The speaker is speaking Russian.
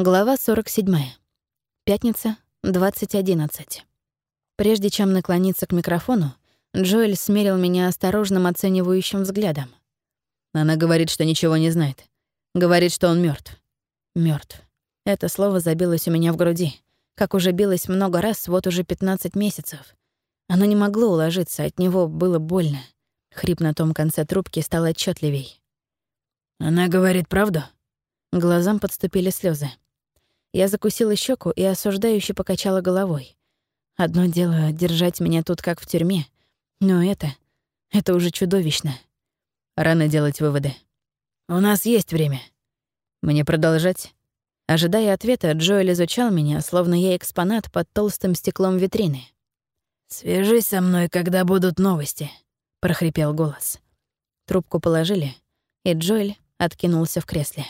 Глава 47. Пятница, 20.11. Прежде чем наклониться к микрофону, Джоэль смерил меня осторожным оценивающим взглядом. Она говорит, что ничего не знает. Говорит, что он мертв. Мертв. Это слово забилось у меня в груди, как уже билось много раз, вот уже 15 месяцев. Оно не могло уложиться, от него было больно. Хрип на том конце трубки стал отчетливей. «Она говорит правду?» Глазам подступили слезы. Я закусила щеку и осуждающе покачала головой. Одно дело — держать меня тут как в тюрьме, но это... это уже чудовищно. Рано делать выводы. «У нас есть время». «Мне продолжать?» Ожидая ответа, Джоэль изучал меня, словно я экспонат под толстым стеклом витрины. «Свяжись со мной, когда будут новости», — прохрипел голос. Трубку положили, и Джоэль откинулся в кресле.